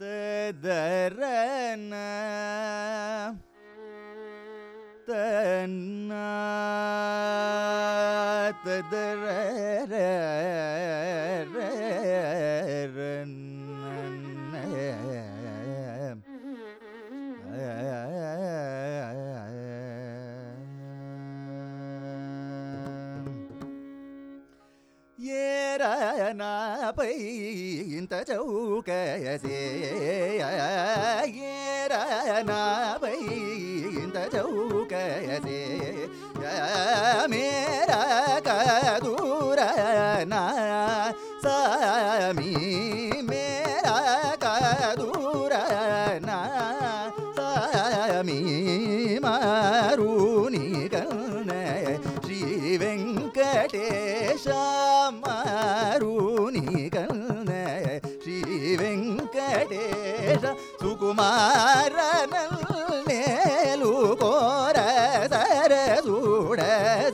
ததரன தன்ன ததரன ఏరనాపై ఇంత చౌకయసే ఏరనాపై ఇంత చౌకయసే మేరా కదూరనా సామి వెంకటేశ సుకుమారనల్లేలు కోర సర సరసూడ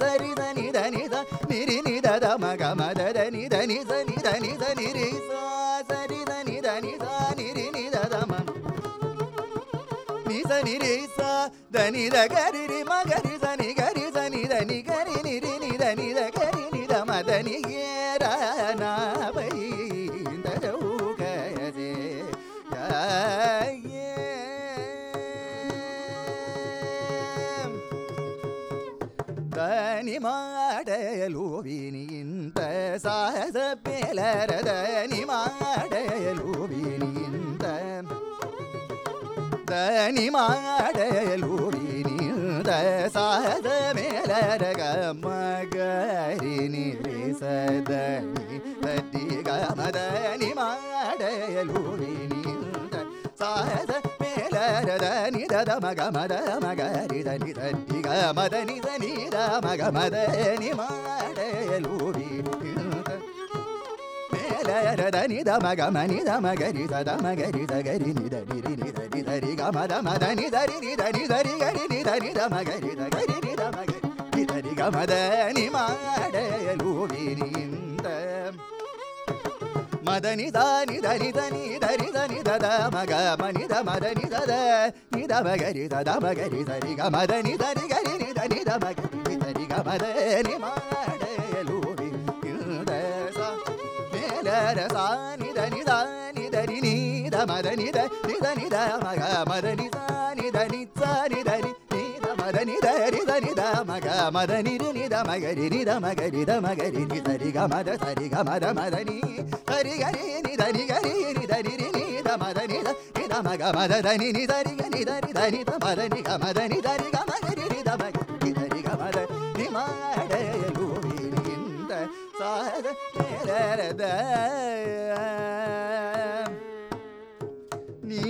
సరిద నిద నిద నిరి నిద మగ మదద నిద నిద నిద నిద నిరి సా సరిద నిద నిద నిరి నిద మ నిస నిరి స దని ద గరి రి మ గరి స ని గరి స ని ద ని గరి ని రి ని ద ని ద గరి ని ద ದನಿ ಮಾಡಲುವಿನಿಂತ ಸಹಸ ಪೇಲರ ದನಿ ಮಾಡಲುವಿನಿಂತ ದನಿ ಮಾಡಲುವಿನಿಂತ ಸಹದ ಮೇಲರ ಗಮಗರಿನಿ ಸದನಿ ಸದ್ದಿ ಗಮದನಿ ಮಾಡಲುವಿನಿ ని నిద మగ మద మగరి దని తట్టి గమద ని నిద మగ మద ని మాడయలు విని ఇంత మేలరద నిద మగ మని ద మగరి సద మగరి ని నిద నిరి నిద నిదరి గ మద మద గరి ని నిద మగరి సగరి నిద మగరి నిదరి గ మద ని మాడయలు మదని దాని దని దని దరి ದ ಮಗ ಮನಿ ದ ಮದ ನಿ ದ ನಿ ದ ಮಗರಿ ದ ದ ಮಗರಿ ಸರಿ ಗ ಮದ ನಿ ದ ನಿ ಗರಿ ನಿ ದ ನಿ ದ ಮಗರಿ ನಿ ಸರಿ ಗ ಮದ ನಿ ಮಾಡಲು ಇಂದ ಸ ಮೇಲ ರ ಸ ನಿ ದ ನಿ ದ ನಿ ದ ನಿ ದ ಮದ ನಿ ದ ನಿ ದ ನಿ ದ ಮಗ ಮದ ನಿ ದ ನಿ మద నిరి నిద మగరి నిద మగరి ద మగరి ని సరి గ మద సరి గ మద మద ని సరి గ రి ని ద ని గ రి ని ద ని రి ని ద మద ని ద ని ద మగ మద ద ని ని ద రి గ ని ద రి ద ని ద మద ని గ మద ని ద రి గ మగ రి ని ద మగ ని ద రి గ మద ని మాడయలు ఇంద సాద రే రే ద నీ